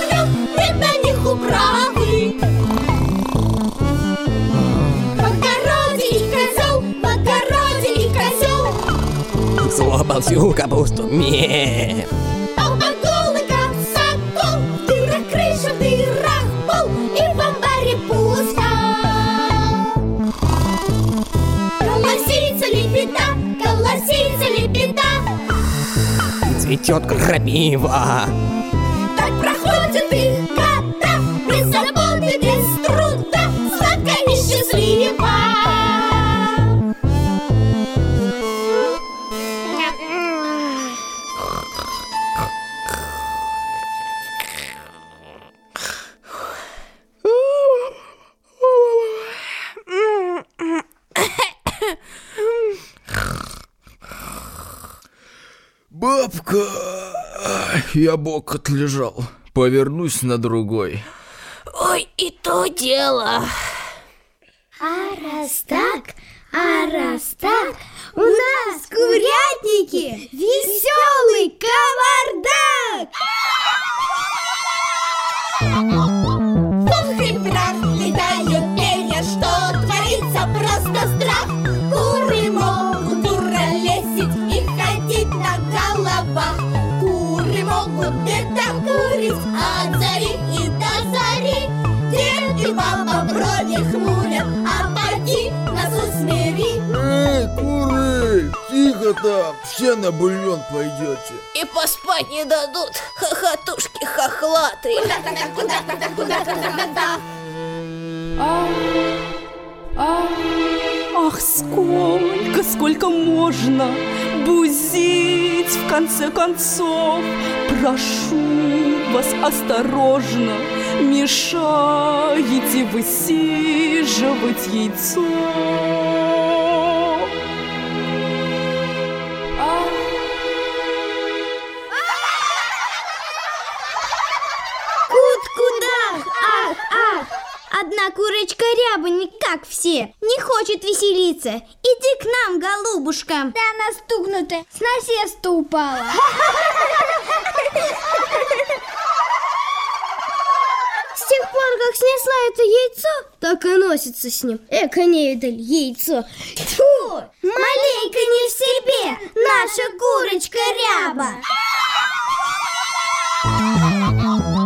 днем Нет на них управы В огороде и козел, в огороде и козел Слопал всю капусту ме Цветет крапива я бок отлежал. Повернусь на другой. Ой, и то дело А раз так, а раз так, у нас курятники веселый кавардак! Там, все на бульон пойдете. И поспать не дадут Хохотушки хохлатые. Куда-то, куда-то, куда-то, куда-то Ах, сколько, сколько можно бузить в конце концов? Прошу вас осторожно, мешаете высиживать яйцо хочет веселиться. Иди к нам, голубушка. Да она стукнутая, с насеста упала. С тех пор, как снесла это яйцо, так и носится с ним. Эко невидаль, яйцо. Тьфу! Маленько не в себе, наша курочка ряба.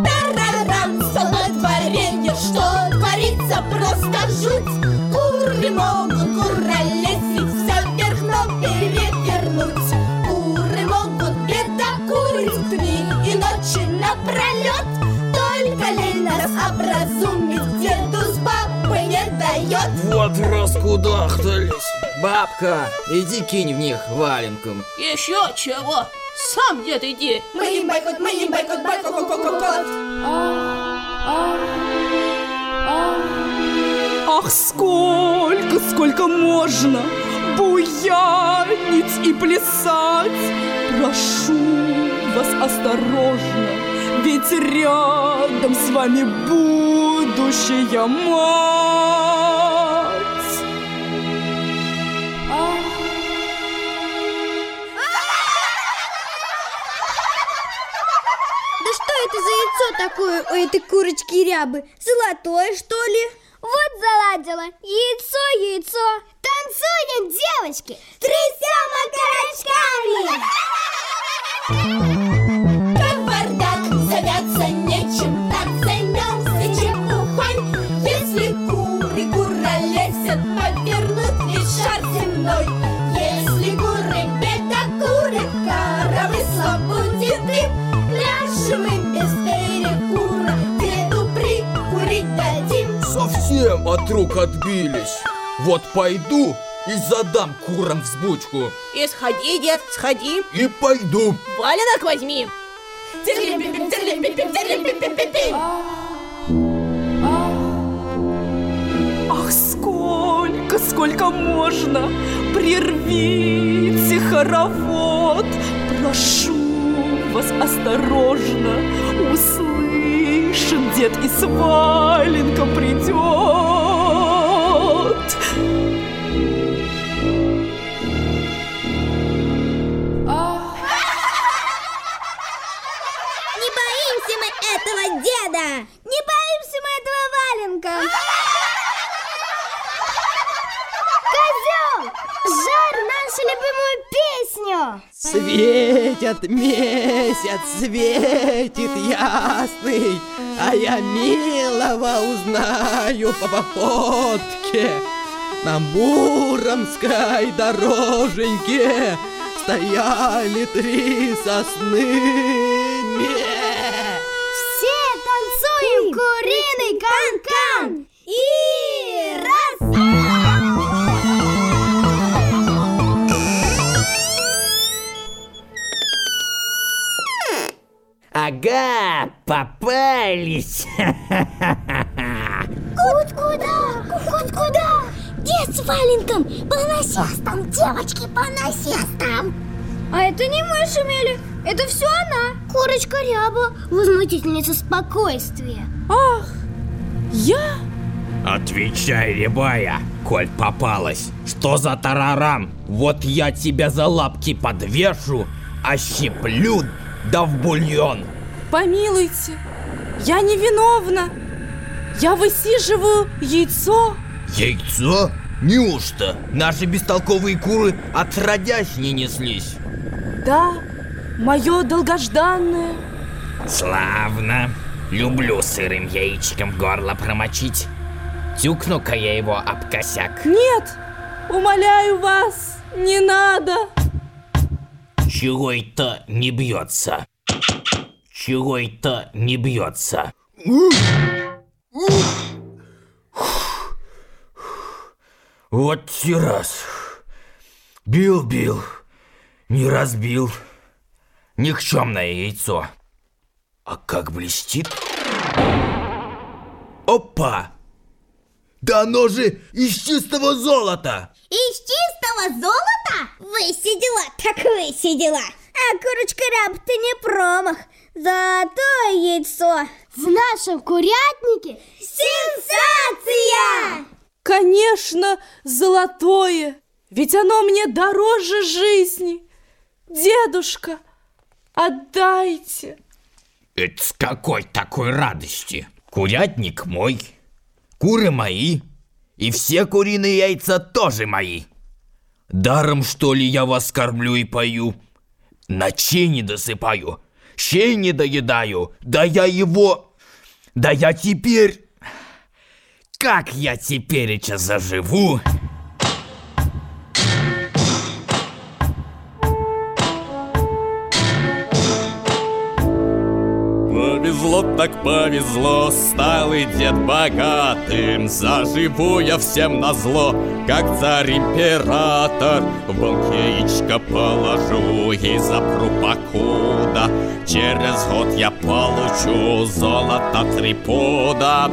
Тарарам, салат варенье, что творится, просто жуть могут куролесить, все вверх, но перевернуть Куры могут бедокурить дни и ночи напролет Только лень нас образумить, деду с бабой не дает Вот раскудахтались. Бабка, иди кинь в них валенком. Еще чего? Сам дед иди Мы им бойкот, мы им бойкот, бойкот, бойкот, бойкот Ах, сколько, сколько можно буянить и плясать Прошу вас осторожно, ведь рядом с вами будущая мать Да что это за яйцо такое у этой курочки рябы? Золотое, что ли? Вот заладила. Яйцо, яйцо. Танцуем, девочки. Трясем окорочками. Рук отбились. Вот пойду и задам курам взбучку. И сходи, дед, сходи И пойду. Валенок возьми. Ах, сколько, сколько можно! Прервите хоровод! Прошу вас осторожно! Услышит дед и с валенком придет! Этого деда! Не боимся мы этого валенка! Козел! Жарь нашу любимую песню! Светит месяц, светит ясный, А я милого узнаю по походке. На Муромской дороженьке Стояли три сосны. Ме. Попались. Кут куда? Кут куда? Дед с валенком по насестам, девочки по насестам. А это не мы шумели, это все она. Курочка Ряба, возмутительница спокойствия. Ах, я? Отвечай, рябая, коль попалась. Что за тарарам? Вот я тебя за лапки подвешу, ощиплю, да в бульон. Помилуйте, я невиновна. Я высиживаю яйцо. Яйцо? Неужто? Наши бестолковые куры отродясь не неслись. Да, мое долгожданное. Славно. Люблю сырым яичком горло промочить. Тюкну-ка я его об косяк. Нет, умоляю вас, не надо. Чего это не бьется? Чего это не бьется? Вот те раз. Бил-бил, не разбил. Никчемное яйцо. А как блестит? Опа! Да оно же из чистого золота! Из чистого золота? Высидела, так высидела. А курочка Ряб-то не промах. Золотое яйцо. В нашем курятнике сенсация! Конечно, золотое, ведь оно мне дороже жизни. Дедушка, отдайте. Это с какой такой радости? Курятник мой, куры мои, и все куриные яйца тоже мои. Даром, что ли, я вас кормлю и пою? Ночей не досыпаю, щей не доедаю, да я его... Да я теперь... Как я теперь заживу? Повезло так повезло, стал и дед богатым. Заживу я всем назло, как царь-император В банк яичко положу и запру покуда Через год я получу золото три пуда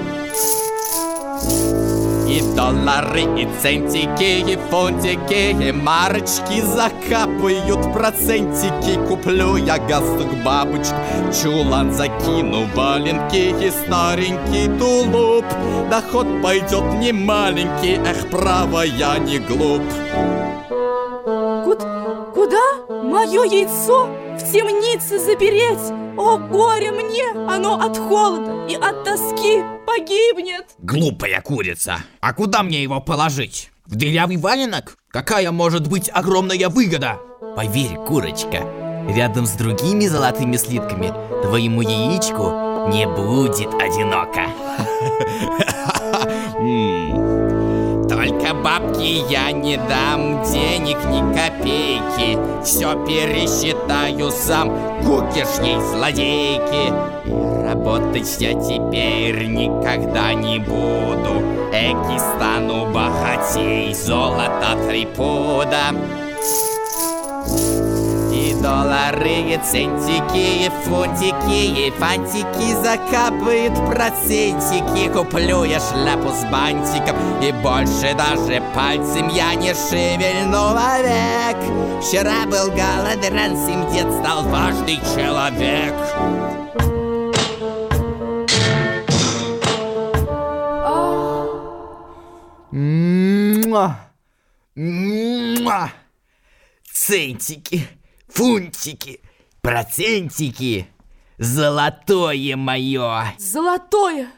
и доллары, и центики, и фунтики, и марочки закапают процентики. Куплю я галстук бабочку, чулан закину валенки И старенький тулуп, доход пойдет не маленький Эх, право, я не глуп. Куд- куда мое яйцо в темнице запереть? О, горе мне! Оно от холода и от тоски погибнет. Глупая курица. А куда мне его положить? В дырявый валенок? Какая может быть огромная выгода? Поверь, курочка, рядом с другими золотыми слитками твоему яичку не будет одиноко. бабки я не дам, денег ни копейки. Все пересчитаю сам, кукиш ей злодейки. И работать я теперь никогда не буду. Эки стану богатей, золото три пуда доллары, и центики, и фунтики, и фантики закапают процентики. Куплю я шляпу с бантиком, и больше даже пальцем я не шевельну вовек. Вчера был голодранец, им дед стал важный человек. Муа! Муа! Центики, фунтики, процентики, золотое мое. Золотое!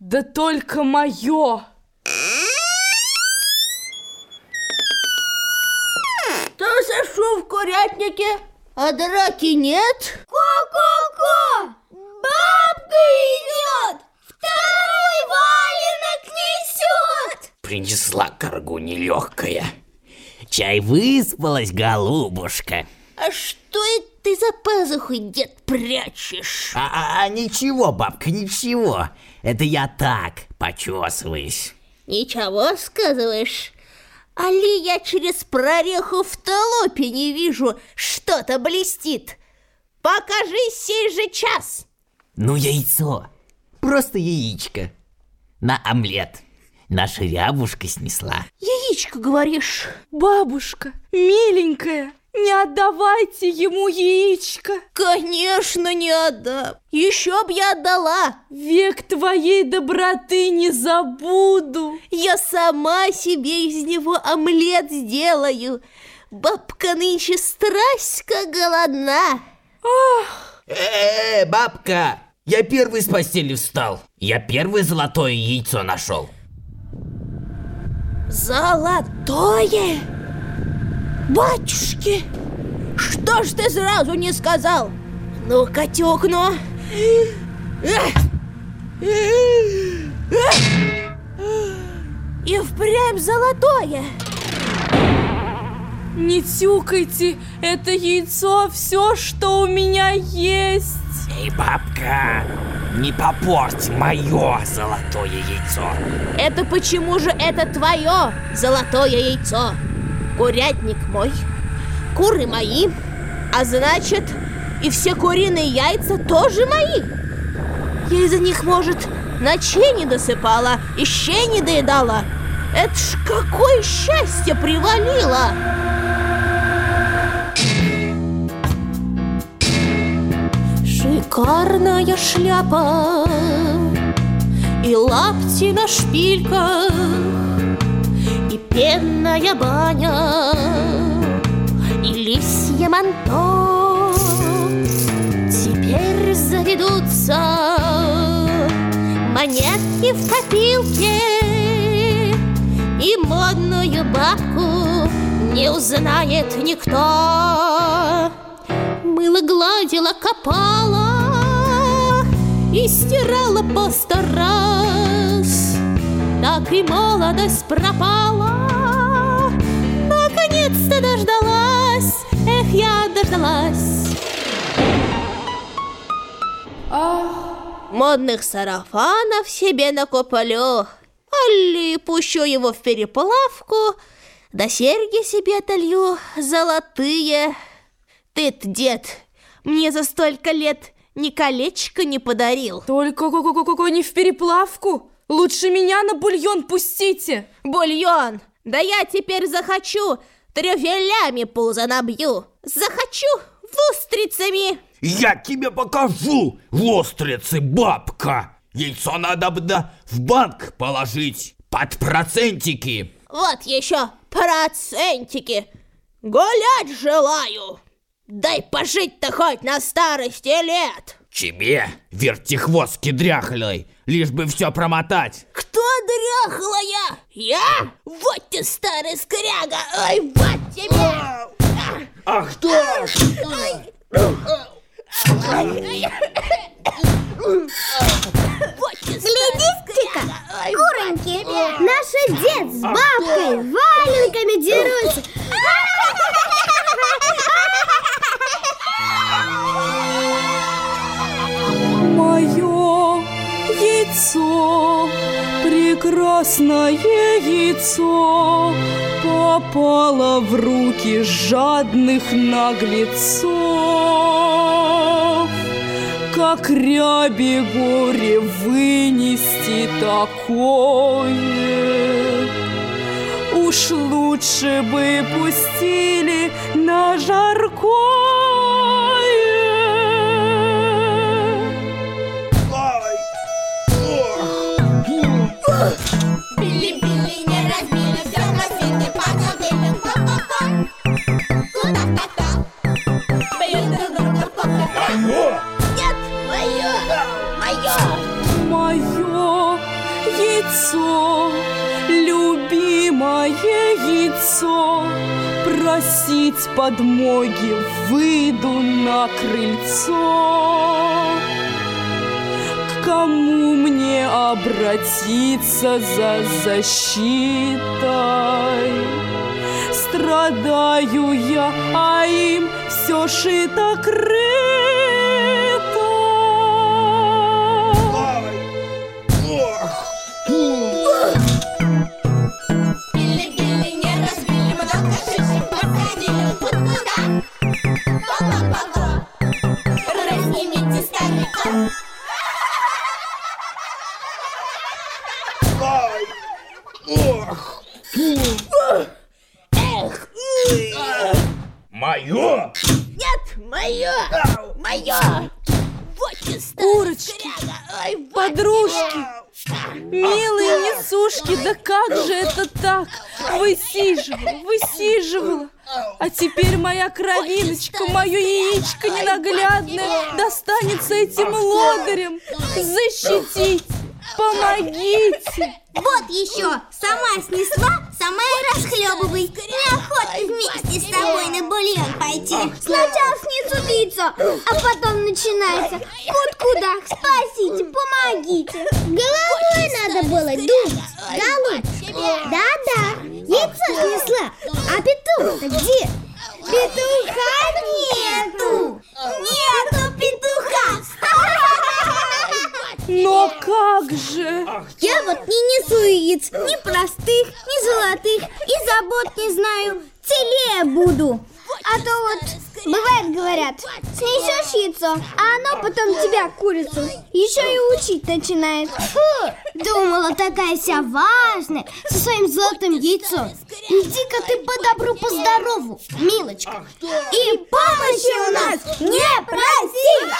Да только мое! Кто зашел в курятнике, а драки нет? Ко-ко-ко! Бабка идет! Второй валенок несет! Принесла коргу нелегкая. Чай выспалась, голубушка. А что это ты за пазухой, дед, прячешь? А, а- а ничего, бабка, ничего. Это я так почесываюсь. Ничего, сказываешь? Али я через прореху в толопе не вижу, что-то блестит. Покажись сей же час. Ну, яйцо. Просто яичко. На омлет. Наша рябушка снесла. Яичко, говоришь? Бабушка, миленькая, не отдавайте ему яичко. Конечно, не отдам. Еще б я отдала. Век твоей доброты не забуду. Я сама себе из него омлет сделаю. Бабка нынче страсть как голодна. Э, бабка, я первый с постели встал. Я первое золотое яйцо нашел. Золотое? Батюшки, что ж ты сразу не сказал? Ну-ка, тёкну. И впрямь золотое. Не тюкайте, это яйцо все, что у меня есть. Эй, бабка, не попорть мое золотое яйцо. Это почему же это твое золотое яйцо? Курятник мой, куры мои, а значит, и все куриные яйца тоже мои. Я из-за них, может, ночей не досыпала, и щей не доедала. Это ж какое счастье привалило! Шикарная шляпа и лапти на шпильках, пенная баня, и лисье манто. Теперь заведутся монетки в копилке, и модную бабку не узнает никто. Мыло гладила, копала и стирала по сто раз. Так и молодость пропала. Я дождалась. Модных сарафанов себе накоплю. Али пущу его в переплавку, да серьги себе отолью золотые. Ты-то, дед, мне за столько лет ни колечко не подарил. Только ко-ко-ко-ко не в переплавку. Лучше меня на бульон пустите. Бульон! Да я теперь захочу, трюфелями пузо набью. Захочу устрицами. Я тебе покажу, лострицы, бабка. Яйцо надо бы в банк положить под процентики. Вот еще процентики. Гулять желаю. Дай пожить-то хоть на старости лет. Тебе, вертихвостки дряхлой, лишь бы все промотать. Кто дряхлая? Я? Вот ты старый скряга! Ой, вот тебе! Ты старый скряга! Ой, Куроньки, наш дед с бабкой валенками дерутся. Прекрасное яйцо попало в руки жадных наглецов. Как ряби горе вынести такое? Уж лучше бы пустили на жаркое. Просить подмоги выйду на крыльцо. К кому мне обратиться за защитой? Страдаю я, а им все шито крыто. Так? Высиживала, высиживала. А теперь моя кровиночка, мое яичко ненаглядное достанется этим лодырям. Защитите, помогите. Вот еще, сама снесла, сама и расхлебывай. Неохота вместе с тобой на бульон пойти. Сначала снесут яйцо, а потом начинается. Кут-кудах, спасите, помогите. Головой надо было думать, голубчик. Да-да, яйцо снесла, а петух-то где? Петуха нету! Нету петуха! Но как же? Я вот не несу яиц, ни простых, ни золотых, и забот не знаю, целее буду. А то вот, бывает, говорят, снесешь яйцо, а оно потом тебя, курицу, еще и учить начинает. Фу, думала, такая вся важная, со своим золотым яйцом. Иди-ка ты по добру, по здорову, милочка. И помощи у нас не проси!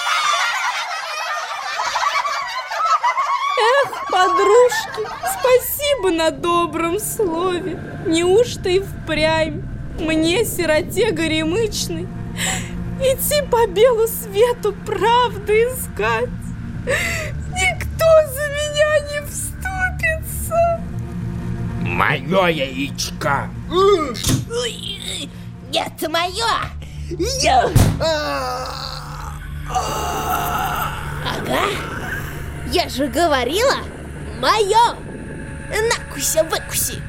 Эх, подружки, спасибо на добром слове. Неужто и впрямь мне, сироте горемычной, идти по белу свету правды искать? Никто за меня не вступится. Мое яичко. Нет, мое. Я. Ага. Я же говорила, мое. Накуся, выкуси.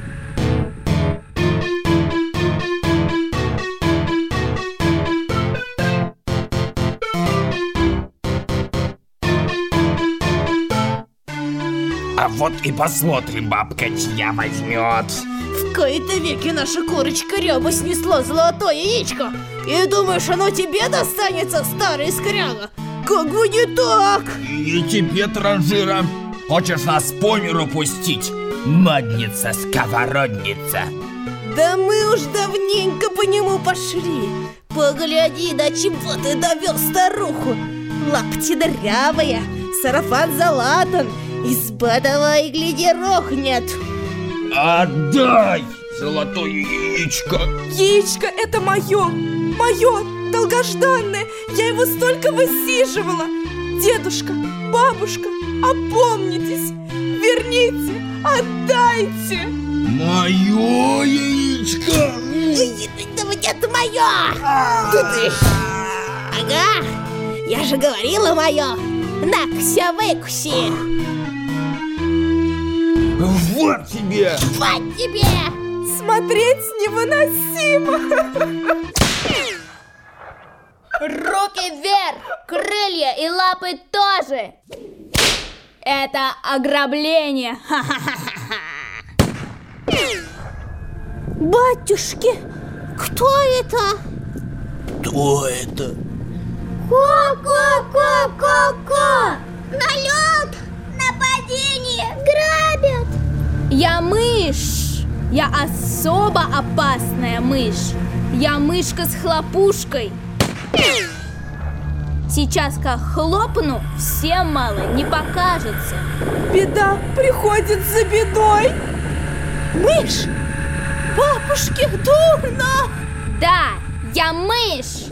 А вот и посмотрим, бабка, чья возьмет. В кои-то веки наша курочка Рёба снесло золотое яичко. И думаешь, оно тебе достанется, старый скряга? Как бы не так! И тебе, транжира. Хочешь нас по миру пустить? Модница, сковородница. Да мы уж давненько по нему пошли. Погляди, до чего ты довел старуху. Лапти дырявые, сарафан залатан, изба давай, гляди, рохнет. Отдай золотое яичко. Яичко это мое, мое, долгожданное. Я его столько высиживала. Дедушка, бабушка, опомнитесь, верните, отдайте. Мое яичко. Это мое! Ишь. Ага, я же говорила мое. Накся, выкуси. Вот тебе. Вот тебе! Смотреть невыносимо. Руки вверх, крылья и лапы тоже. Это ограбление. Батюшки, кто это? Кто это? Ко-ко-ко-ко-ко! Налет! Нападение! Грабят! Я мышь! Я особо опасная мышь. Я мышка с хлопушкой. Сейчас как хлопну, всем мало не покажется. Беда приходит за бедой. Мышь! Бабушке дурно! Да, я мышь!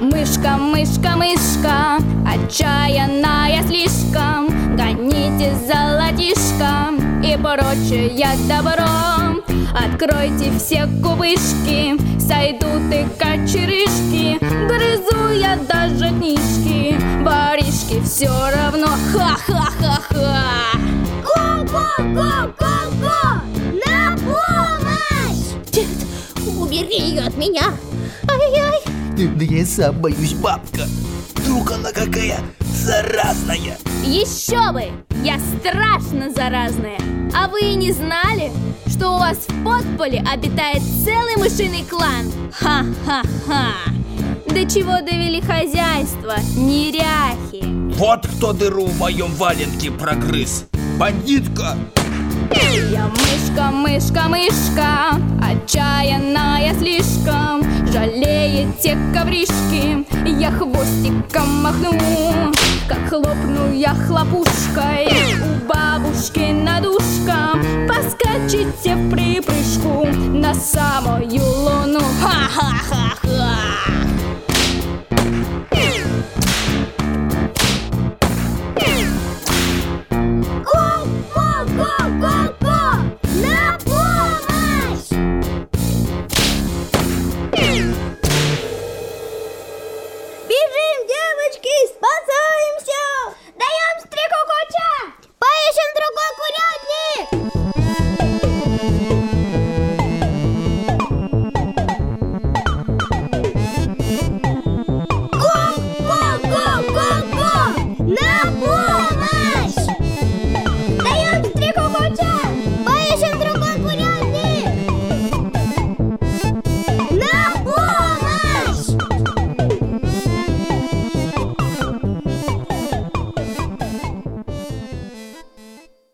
Мышка, мышка, мышка, отчаянная слишком Гоните золотишком и прочее добро Откройте все кубышки, сойдут и кочерышки Грызу я даже книжки, воришки все равно Ха-ха-ха-ха Ко-ко-ко-ко-ко! На помощь! Дед, убери ее от меня. Ай-яй. Да я сам боюсь, бабка. Вдруг она какая заразная. Еще бы! Я страшно заразная! А вы и не знали, что у вас в подполе обитает целый мышиный клан? Ха-ха-ха! До чего довели хозяйство, неряхи! Вот кто дыру в моем валенке прогрыз. Бандитка. Я мышка, мышка, мышка, отчаянная слишком Жалеет те ковришки, я хвостиком махну Как хлопну я хлопушкой у бабушки над ушком Поскачете в припрыжку на самую луну. Ха-ха-ха